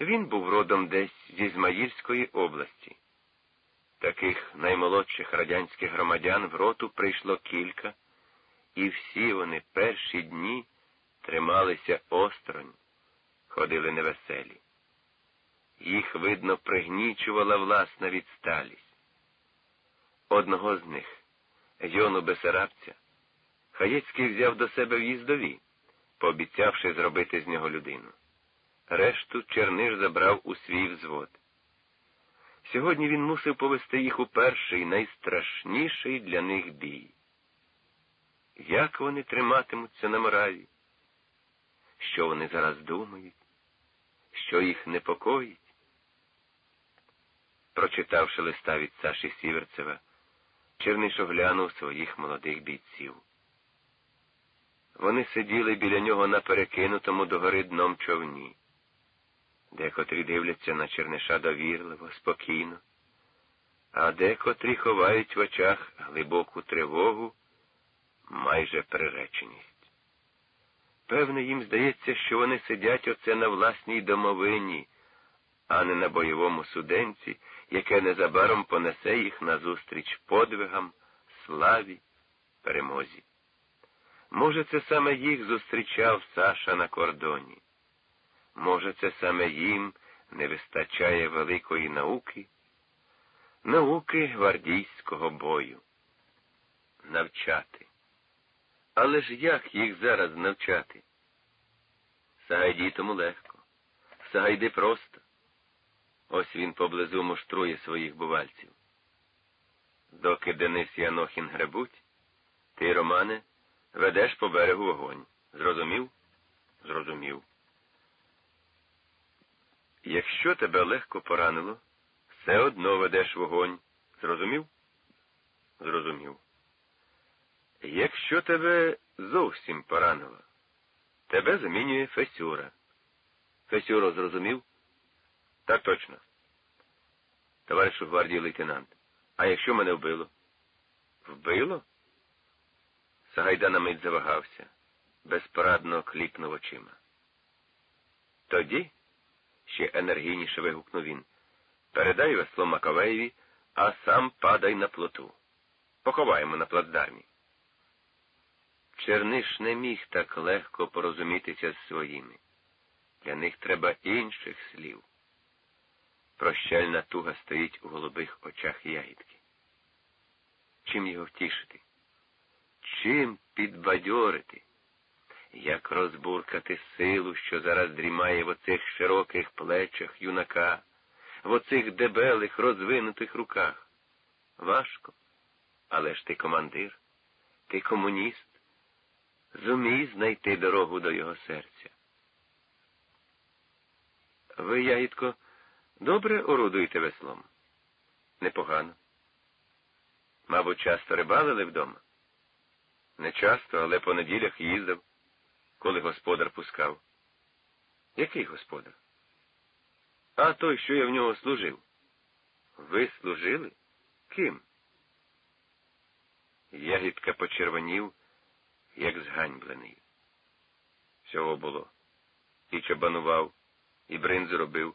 Він був родом десь з Ізмаїльської області. Таких наймолодших радянських громадян в роту прийшло кілька, і всі вони перші дні трималися осторонь, ходили невеселі. Їх, видно, пригнічувала власна відсталість. Одного з них, Йону Бесарабця, Хаєцький взяв до себе в їздові, пообіцявши зробити з нього людину. Решту Черниш забрав у свій взвод. Сьогодні він мусив повести їх у перший найстрашніший для них бій. Як вони триматимуться на моралі? Що вони зараз думають? Що їх непокоїть? Прочитавши листа від Саші Сіверцева, Черниш оглянув своїх молодих бійців. Вони сиділи біля нього на перекинутому догори дном човні. Декотрі дивляться на Черниша довірливо, спокійно, а декотрі ховають в очах глибоку тривогу, майже приреченість. Певне, їм здається, що вони сидять оце на власній домовині, а не на бойовому суденці, яке незабаром понесе їх назустріч подвигам, славі, перемозі. Може, це саме їх зустрічав Саша на кордоні. Може, це саме їм не вистачає великої науки, науки гвардійського бою. Навчати. Але ж як їх зараз навчати? Сагайді тому легко, Сагайди просто. Ось він поблизу муштрує своїх бувальців. Доки Денис і Анохін гребуть, ти, Романе, ведеш по берегу вогонь. Зрозумів? Зрозумів. Якщо тебе легко поранило, все одно ведеш вогонь. Зрозумів? Зрозумів. Якщо тебе зовсім поранило, тебе замінює Фесюра. Фесюро зрозумів? Так точно. Товаришу гвардії лейтенант. А якщо мене вбило? Вбило? Сагайда на мить завагався, безпорадно кліпнув очима. Тоді, ще енергійніше вигукнув він, передай весло Маковеєві, а сам падай на плоту. Поховаємо на плацдармі. Черниш не міг так легко порозумітися з своїми. Для них треба інших слів. Прощальна туга стоїть у голубих очах ягідки. Чим його втішити? Чим підбадьорити? Як розбуркати силу, що зараз дрімає в оцих широких плечах юнака, в оцих дебелих, розвинутих руках? Важко. Але ж ти командир, ти комуніст, зумій знайти дорогу до його серця. Ви, ягідко, добре орудуєте веслом? Непогано. Мабуть, часто рибалили вдома? Не часто, але по неділях їздив, коли господар пускав. Який господар? А той, що я в нього служив. Ви служили? Ким? Ягідка почервонів, як зганьблений. Всього було. І чабанував, і бринзу робив,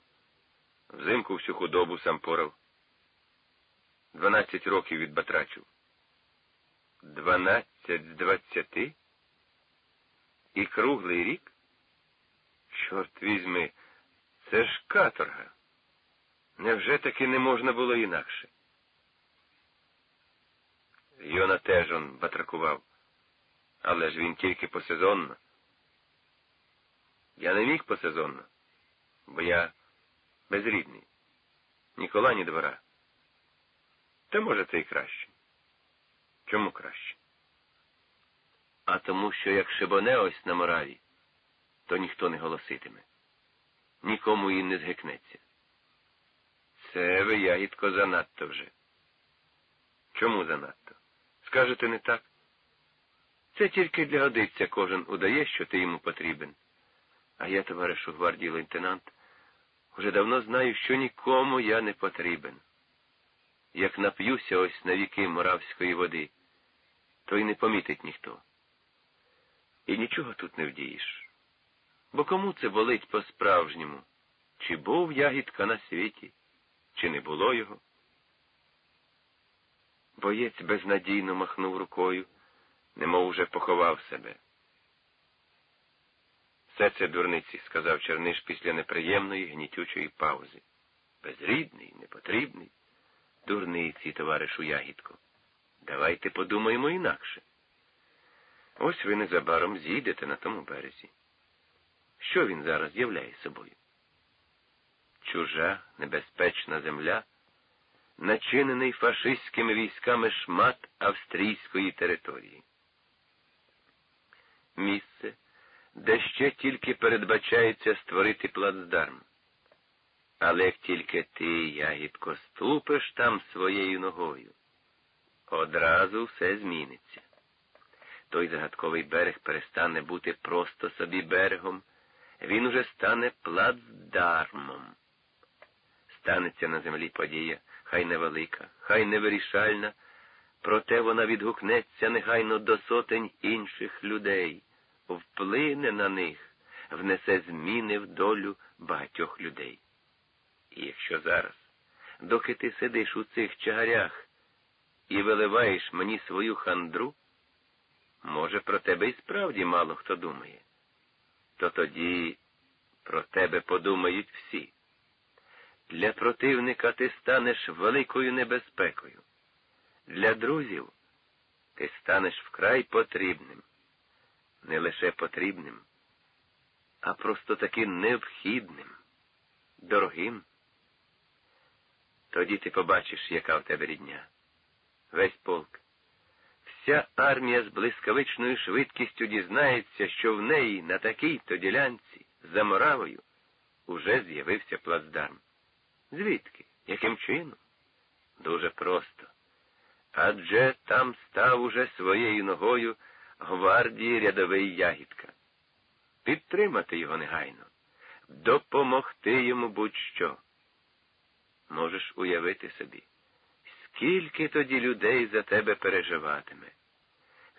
взимку всю худобу сам порав. Дванадцять років відбатрачив. Дванадцять з двадцяти? І круглий рік? Чорт візьми, це ж каторга. Невже таки не можна було інакше? Йона теж он батракував, але ж він тільки посезонно. Я не міг посезонно, бо я безрідний, ні кола, ні двора. Та може це і краще. Чому краще? А тому, що як шибоне ось на мораві, то ніхто не голоситиме, нікому і не згикнеться. Це ви, ягідко, занадто вже. Чому занадто? Скажете не так? Це тільки для годиться кожен удає, що ти йому потрібен. А я, товаришу гвардії лейтенант, вже давно знаю, що нікому я не потрібен. Як нап'юся ось на віки моравської води, то й не помітить ніхто. І нічого тут не вдієш. Бо кому це болить по-справжньому? чи був ягідка на світі, чи не було його. Боєць безнадійно махнув рукою, немов уже поховав себе. Все це дурниці, сказав Черниш після неприємної гнітючої паузи. Безрідний, непотрібний. Дурниці, товаришу ягідко. Давайте подумаємо інакше. Ось ви незабаром зійдете на тому березі. Що він зараз являє собою? Чужа, небезпечна земля, начинений фашистськими військами шмат австрійської території. Місце, де ще тільки передбачається створити плацдарм. Але як тільки ти, ягідко, ступиш там своєю ногою, одразу все зміниться. Той загадковий берег перестане бути просто собі берегом, він уже стане плацдармом. Станеться на землі подія, хай невелика, хай невирішальна, проте вона відгукнеться негайно до сотень інших людей, вплине на них, внесе зміни в долю багатьох людей. І якщо зараз, доки ти сидиш у цих чагарях і виливаєш мені свою хандру, може, про тебе і справді мало хто думає, то тоді про тебе подумають всі. Для противника ти станеш великою небезпекою. Для друзів ти станеш вкрай потрібним, не лише потрібним, а просто таки необхідним, дорогим. Тоді ти побачиш, яка в тебе рідня. Весь полк. Вся армія з блискавичною швидкістю дізнається, що в неї на такій-то ділянці за Моравою уже з'явився плацдарм. Звідки? Яким чином? Дуже просто. Адже там став уже своєю ногою гвардії рядовий ягідка. Підтримати його негайно, допомогти йому будь-що. Можеш уявити собі, скільки тоді людей за тебе переживатиме.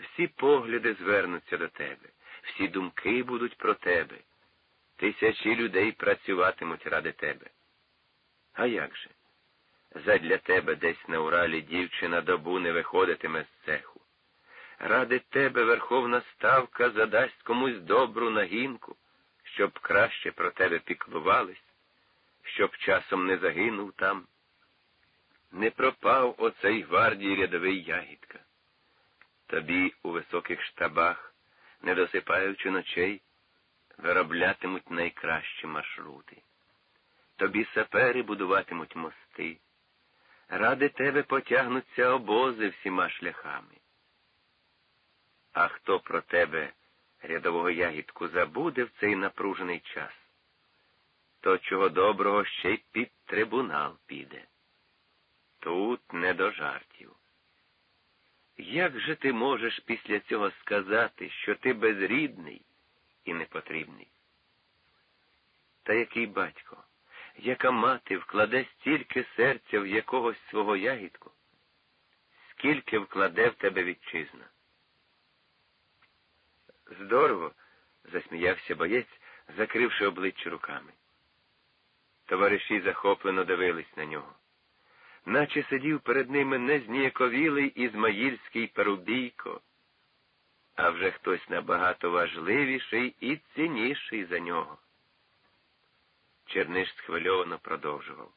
Всі погляди звернуться до тебе, всі думки будуть про тебе. Тисячі людей працюватимуть ради тебе. А як же? Задля тебе десь на Уралі дівчина добу не виходитиме з цеху. Ради тебе Верховна Ставка задасть комусь добру нагінку, щоб краще про тебе піклувались, щоб часом не загинув там. Не пропав оцей гвардії рядовий ягідка. Тобі у високих штабах, не досипаючи ночей, вироблятимуть найкращі маршрути. Тобі сапери будуватимуть мости. Ради тебе потягнуться обози всіма шляхами. А хто про тебе, рядового ягідку, забуде в цей напружений час, то чого доброго ще й під трибунал піде. Тут не до жартів. Як же ти можеш після цього сказати, що ти безрідний і непотрібний? Та який батько? яка мати вкладе стільки серця в якогось свого ягідку, скільки вкладе в тебе вітчизна. Здорово, засміявся боєць, закривши обличчя руками. Товариші захоплено дивились на нього, наче сидів перед ними не зніяковілий ізмаїльський парубійко, а вже хтось набагато важливіший і цінніший за нього. Черниш схвильовано продовжував.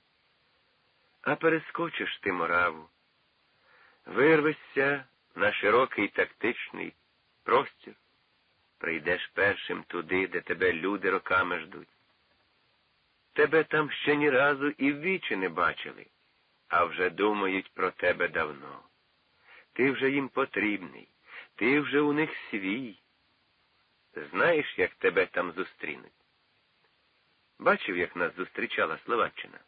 А перескочиш ти мораву, вирвешся на широкий тактичний простір, прийдеш першим туди, де тебе люди роками ждуть. Тебе там ще ні разу і в вічі не бачили, а вже думають про тебе давно. Ти вже їм потрібний, ти вже у них свій. Знаєш, як тебе там зустрінуть? Бачив, як нас зустрічала Словаччина?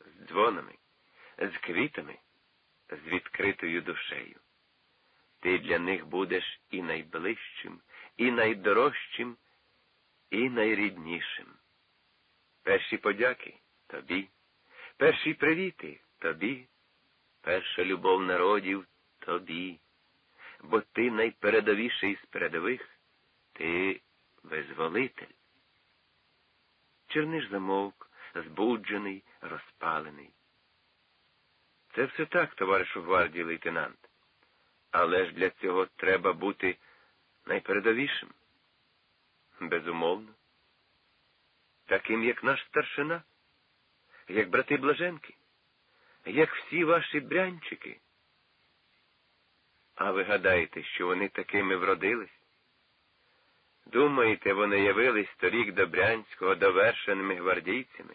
З дзвонами, з квітами, з відкритою душею. Ти для них будеш і найближчим, і найдорожчим, і найріднішим. Перші подяки тобі, перші привіти тобі, перша любов народів тобі, бо ти найпередовіший з передових, ти визволитель. Черниш замовк, збуджений, розпалений. Це все так, товаришу гвардії лейтенант. Але ж для цього треба бути найпередовішим. Безумовно. Таким, як наш старшина, як брати Блаженки, як всі ваші брянчики. А ви гадаєте, що вони такими вродились? Думаєте, вони явились торік до Брянського довершеними гвардійцями?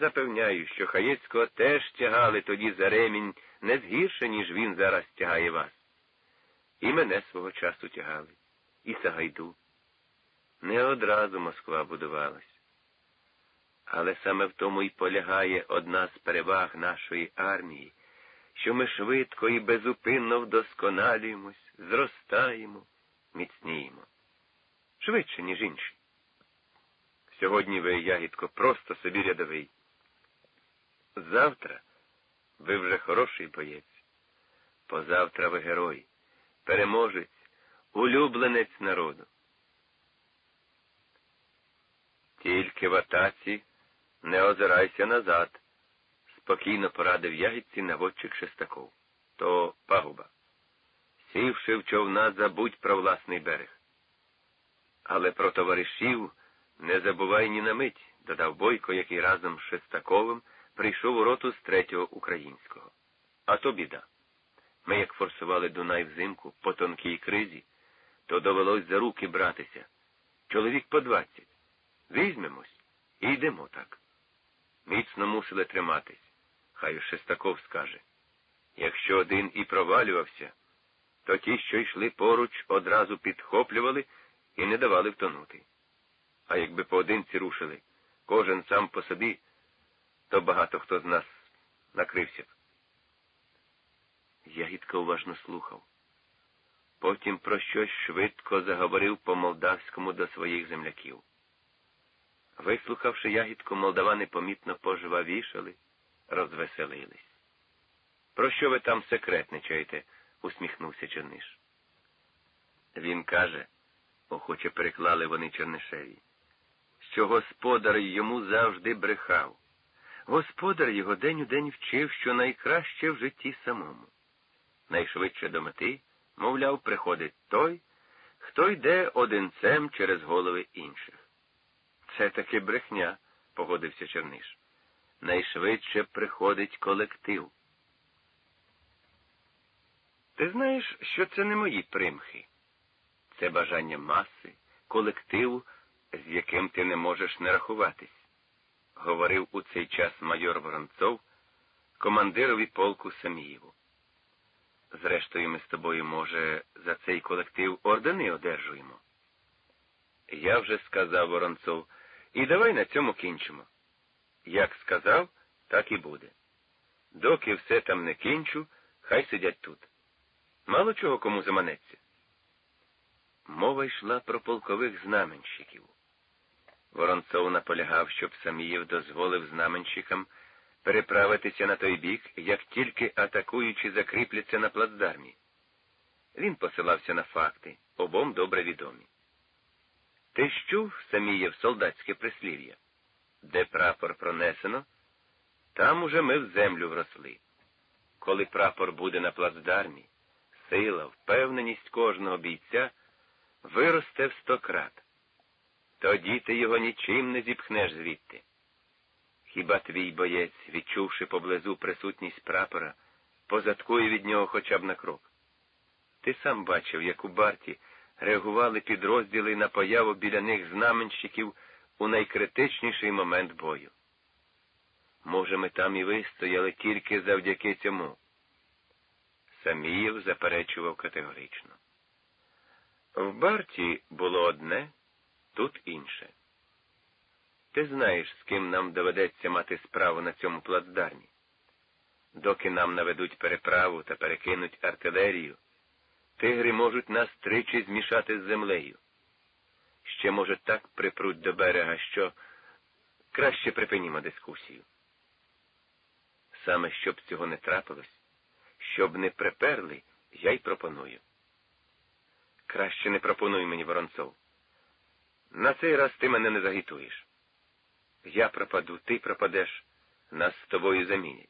Запевняю, що Хаєцького теж тягали тоді за ремінь не згірше, ніж він зараз тягає вас. І мене свого часу тягали, і Сагайду. Не одразу Москва будувалась. Але саме в тому і полягає одна з переваг нашої армії, що ми швидко і безупинно вдосконалюємось, зростаємо, міцніємо. Швидше, ніж інші. Сьогодні ви, ягідко, просто собі рядовий. Завтра ви вже хороший боєць. Позавтра ви герой, переможець, улюбленець народу. Тільки в атаці не озирайся назад, спокійно порадив ягідці наводчик Шестаков. То пагуба. Сівши в човна, забудь про власний берег. Але про товаришів не забувай ні на мить, додав Бойко, який разом з Шестаковим прийшов у роту з третього українського. А то біда. Ми, як форсували Дунай взимку по тонкій кризі, то довелось за руки братися. Чоловік по двадцять. Візьмемось і йдемо так. Міцно мусили триматись, хай Шестаков скаже. Якщо один і провалювався, то ті, що йшли поруч, одразу підхоплювали і не давали втонути. А якби поодинці рушили, кожен сам по собі, то багато хто з нас накрився б. Ягідка уважно слухав. Потім про щось швидко заговорив по молдавському до своїх земляків. Вислухавши ягідку, молдавани помітно пожвавішали, розвеселились. Про що ви там секретничаєте? усміхнувся Черниш. Він каже, охоче переклали вони Чернишеві, що господар йому завжди брехав. Господар його день у день вчив, що найкраще в житті самому. Найшвидше до мети, мовляв, приходить той, хто йде одинцем через голови інших. Це таки брехня, погодився Черниш. Найшвидше приходить колектив. Ти знаєш, що це не мої примхи. Це бажання маси, колективу, з яким ти не можеш не рахуватись, говорив у цей час майор Воронцов, командирові полку Самієву. Зрештою, ми з тобою, може, за цей колектив ордени одержуємо. Я вже сказав Воронцов, і давай на цьому кінчимо. Як сказав, так і буде. Доки все там не кінчу, хай сидять тут. Мало чого кому заманеться. Мова йшла про полкових знаменщиків. Воронцов наполягав, щоб Самієв дозволив знаменщикам переправитися на той бік, як тільки атакуючи закріпляться на плацдармі. Він посилався на факти, обом добре відомі. Ти чув, Самієв, солдатське прислів'я? Де прапор пронесено, там уже ми в землю вросли. Коли прапор буде на плацдармі, сила, впевненість кожного бійця виросте в сто крат. Тоді ти його нічим не зіпхнеш звідти. Хіба твій боєць, відчувши поблизу присутність прапора, позадкує від нього хоча б на крок? Ти сам бачив, як у Барті реагували підрозділи на появу біля них знаменщиків у найкритичніший момент бою. Може, ми там і вистояли тільки завдяки цьому. Саміїв заперечував категорично. В Барті було одне, тут інше. Ти знаєш, з ким нам доведеться мати справу на цьому плацдармі. Доки нам наведуть переправу та перекинуть артилерію, тигри можуть нас тричі змішати з землею. Ще, може, так припруть до берега, що краще припинімо дискусію. Саме щоб цього не трапилось, щоб не приперли, я й пропоную. Краще не пропонуй мені, Воронцов. На цей раз ти мене не загітуєш. Я пропаду, ти пропадеш, нас з тобою замінять.